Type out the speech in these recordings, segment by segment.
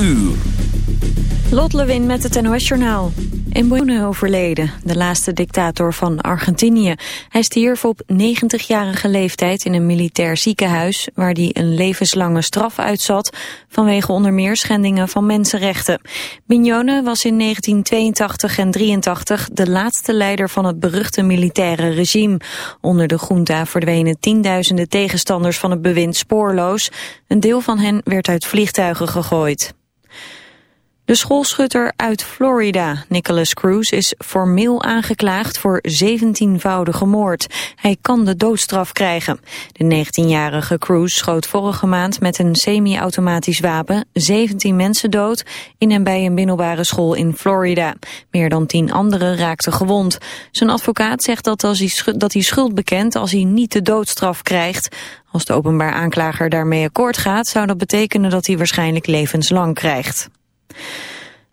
uur. Lot Lewin met het NOS Journaal. In overleden, de laatste dictator van Argentinië. Hij stierf op 90-jarige leeftijd in een militair ziekenhuis... waar hij een levenslange straf uitzat... vanwege onder meer schendingen van mensenrechten. Mignone was in 1982 en 83 de laatste leider van het beruchte militaire regime. Onder de junta verdwenen tienduizenden tegenstanders van het bewind spoorloos. Een deel van hen werd uit vliegtuigen gegooid. De schoolschutter uit Florida, Nicholas Cruz, is formeel aangeklaagd voor 17-voudige moord. Hij kan de doodstraf krijgen. De 19-jarige Cruz schoot vorige maand met een semi-automatisch wapen 17 mensen dood in en bij een middelbare school in Florida. Meer dan 10 anderen raakten gewond. Zijn advocaat zegt dat, als hij, dat hij schuld bekent als hij niet de doodstraf krijgt. Als de openbaar aanklager daarmee akkoord gaat, zou dat betekenen dat hij waarschijnlijk levenslang krijgt.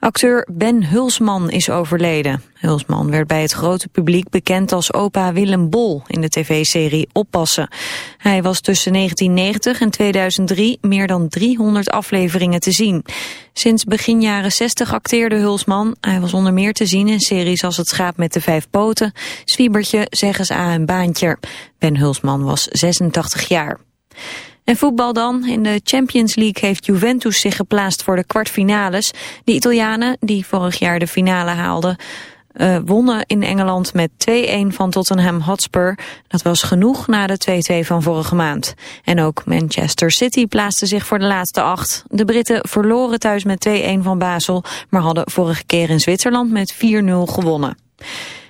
Acteur Ben Hulsman is overleden. Hulsman werd bij het grote publiek bekend als opa Willem Bol in de tv-serie Oppassen. Hij was tussen 1990 en 2003 meer dan 300 afleveringen te zien. Sinds begin jaren 60 acteerde Hulsman. Hij was onder meer te zien in series als Het schaap met de vijf poten, Zwiebertje, Zeg A en Baantje. Ben Hulsman was 86 jaar. En voetbal dan. In de Champions League heeft Juventus zich geplaatst voor de kwartfinales. De Italianen, die vorig jaar de finale haalden... Uh, wonnen in Engeland met 2-1 van Tottenham Hotspur. Dat was genoeg na de 2-2 van vorige maand. En ook Manchester City plaatste zich voor de laatste acht. De Britten verloren thuis met 2-1 van Basel... maar hadden vorige keer in Zwitserland met 4-0 gewonnen.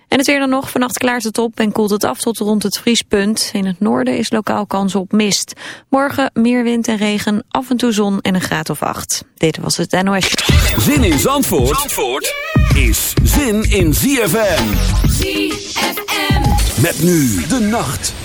En het weer dan nog. Vannacht klaart het op en koelt het af tot rond het vriespunt. In het noorden is lokaal kans op mist. Morgen meer wind en regen, af en toe zon en een graad of acht. Dit was het NOS. Zin in Zandvoort, Zandvoort is zin in ZFM. ZFM. Met nu de nacht.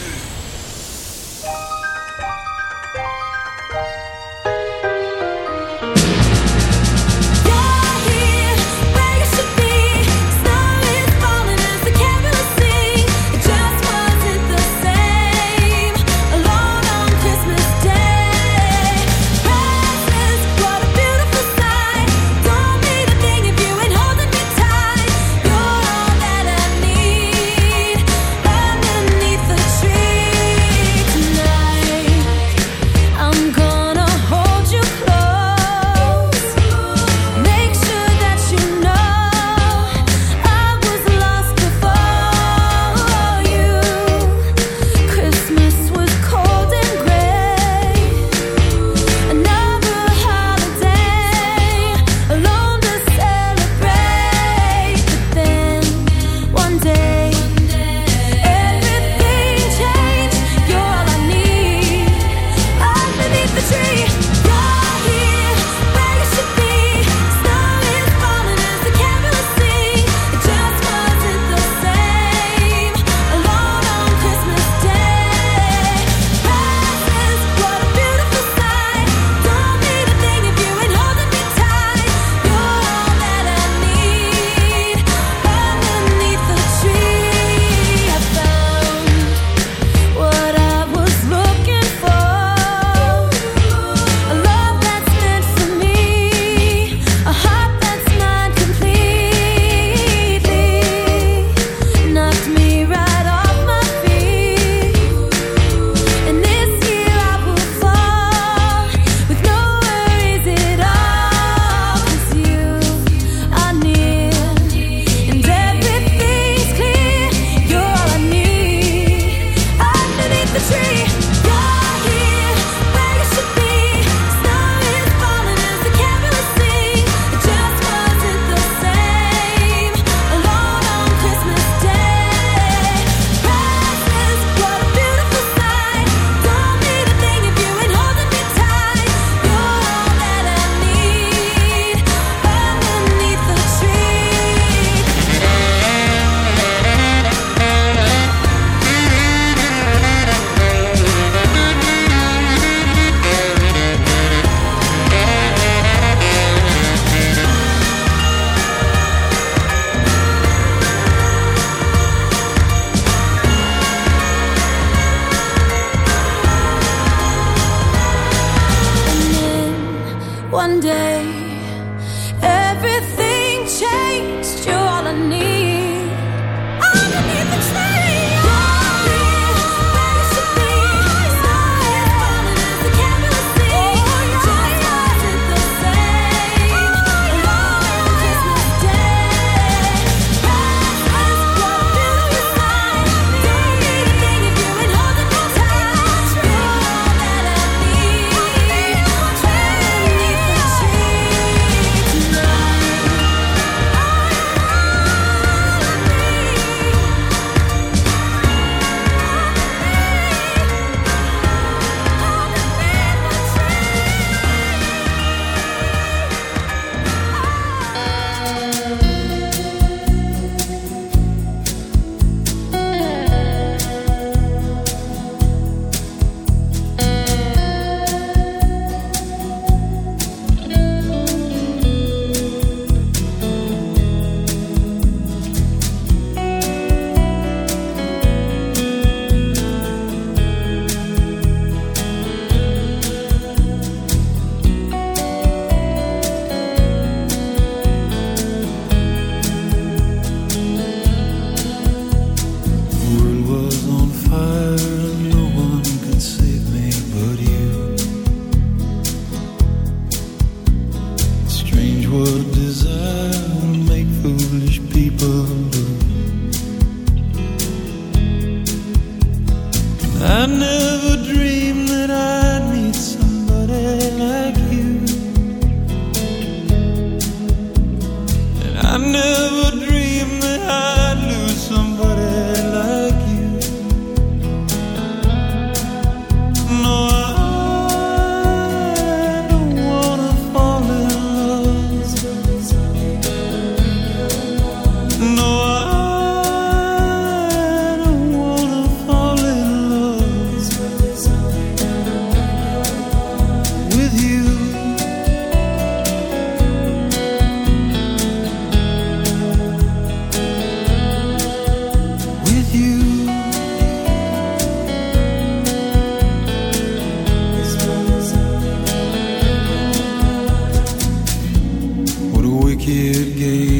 wicked game.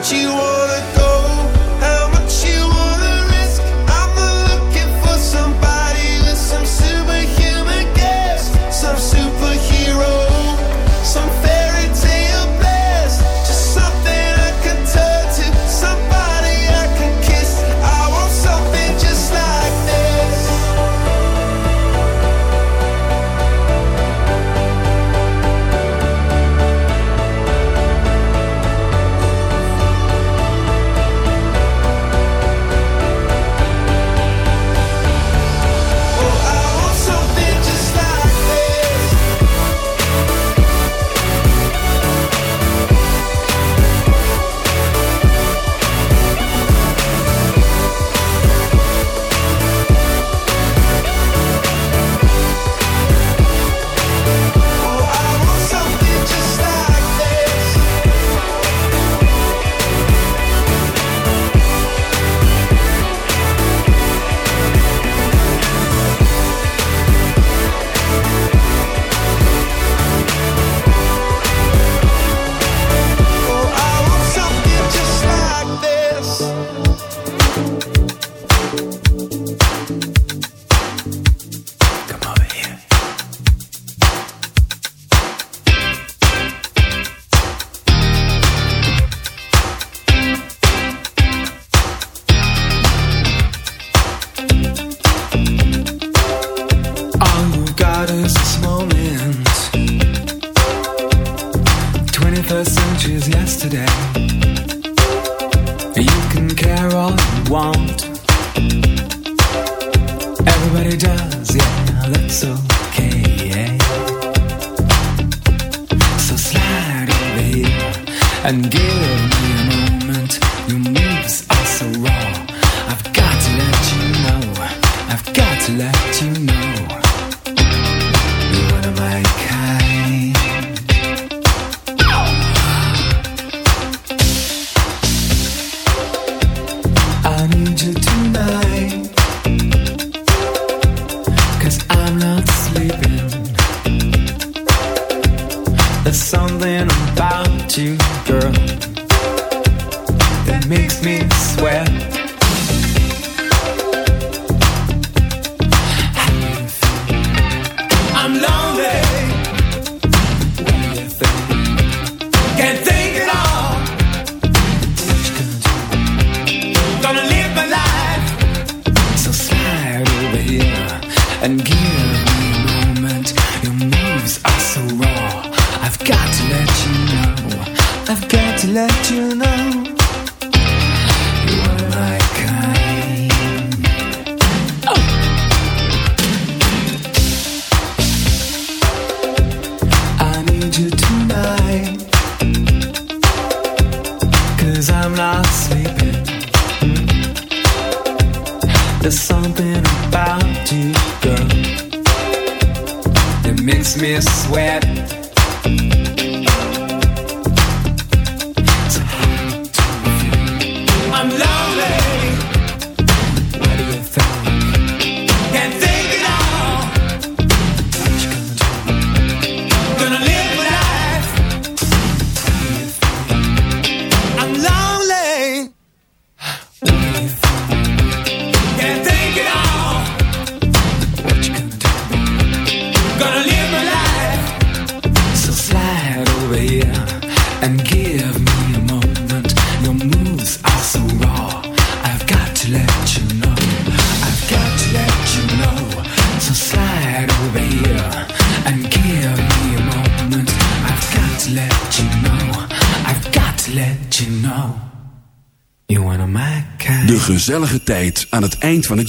that you want. You can care all you want. Everybody does, yeah, that's okay, yeah. So slide over here and give.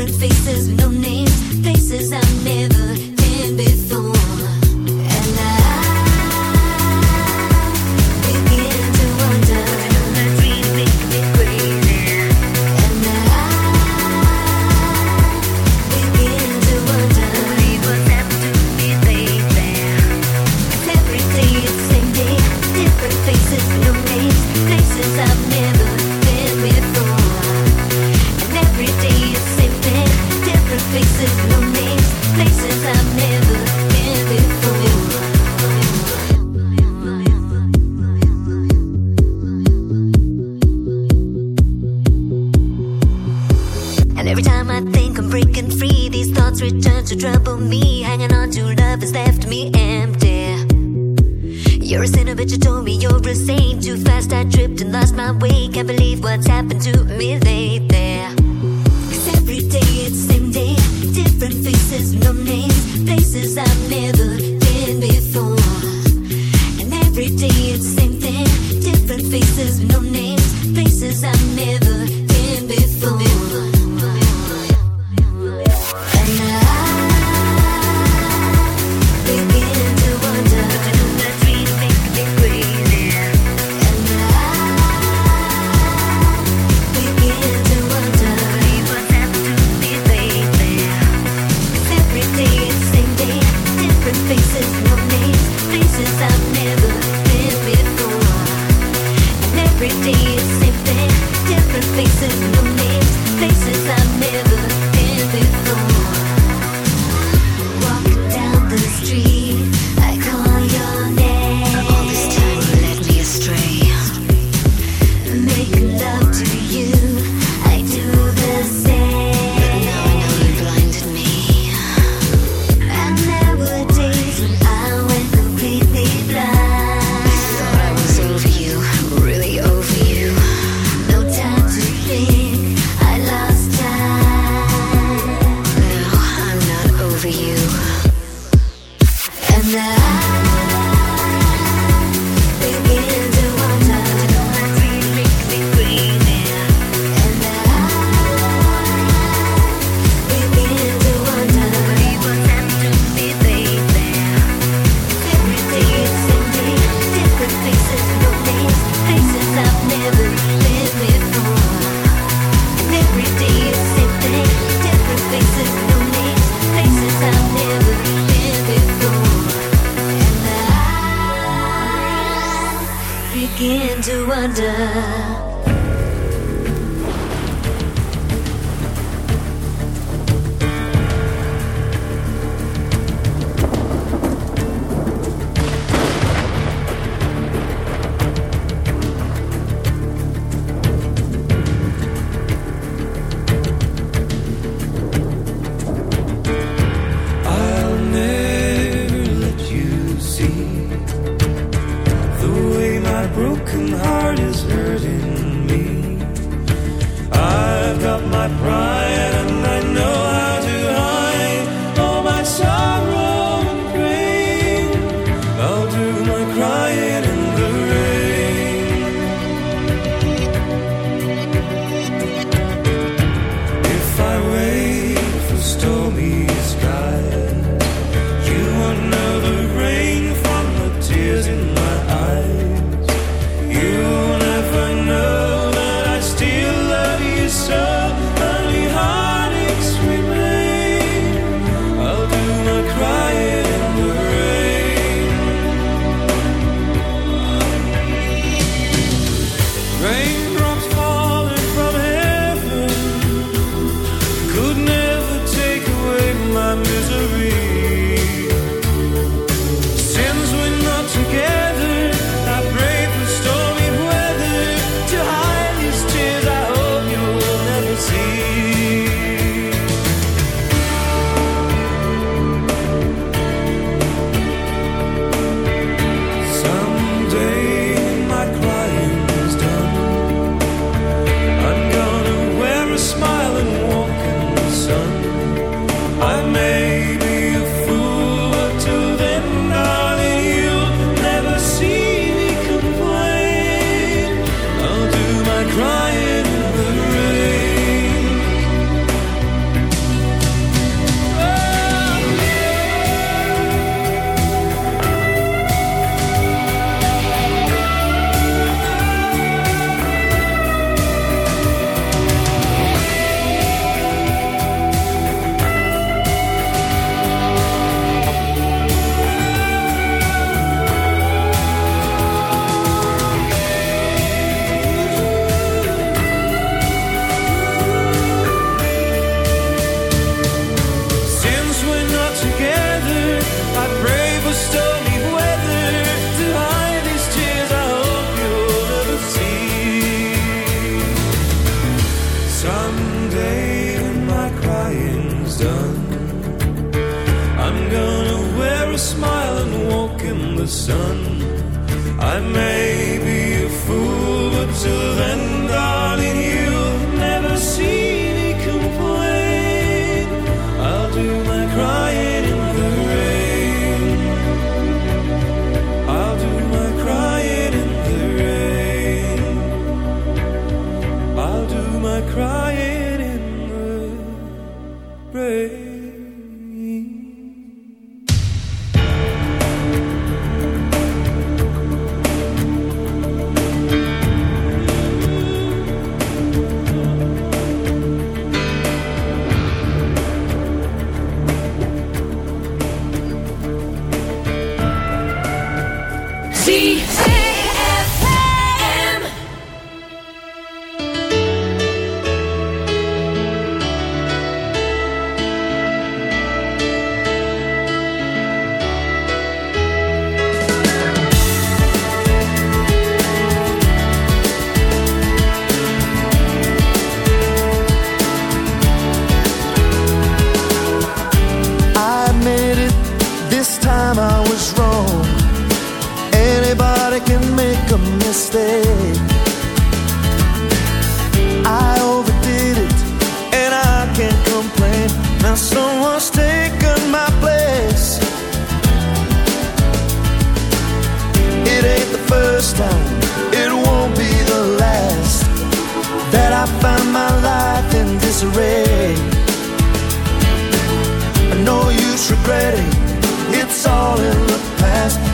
different faces with no names, places I've never been before.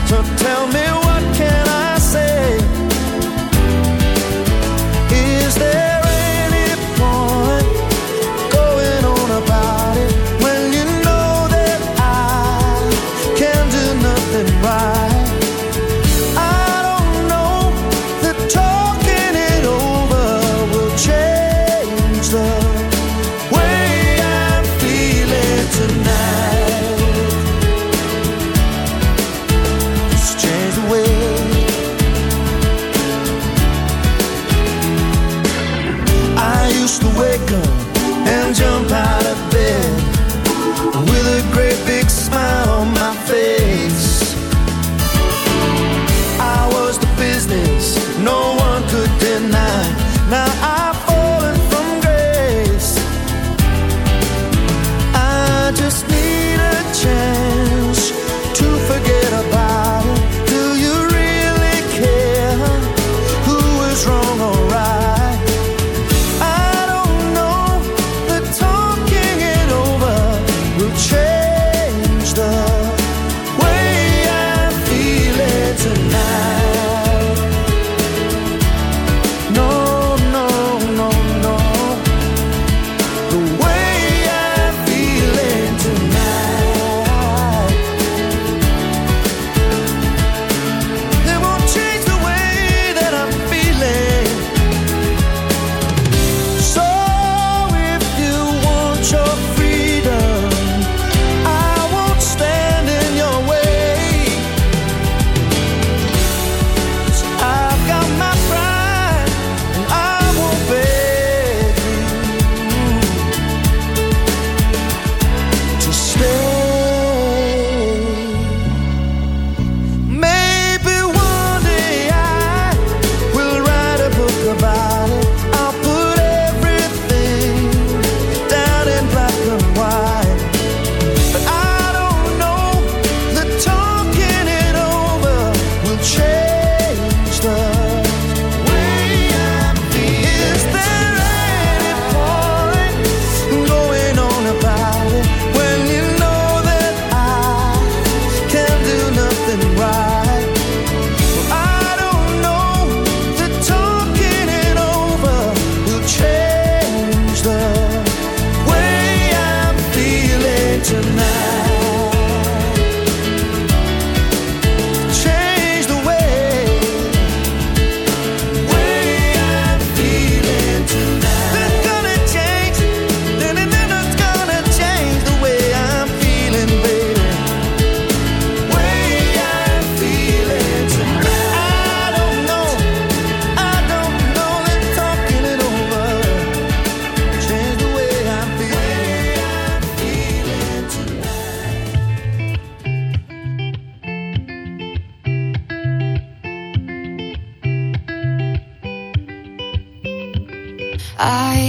to tell me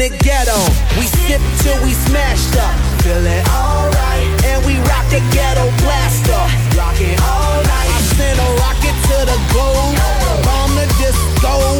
the ghetto. We sip till we smashed up. Feel it alright. And we rock the ghetto blaster. Rock it all night. I send a rocket to the globe. Bomb the disco.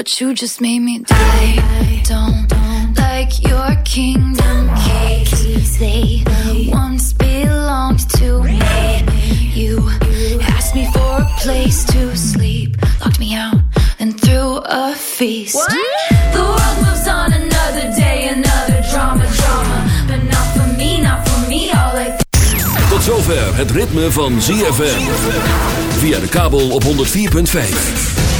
What you just made me do. I don't like your kingdom keys. They once belonged to me. You asked me for a place to sleep, locked me out, and threw a feast. The world moves on another day, another drama, drama. But not for me, not for me, all like Tot zover het ritme van ZFM. Via de kabel op 104.5.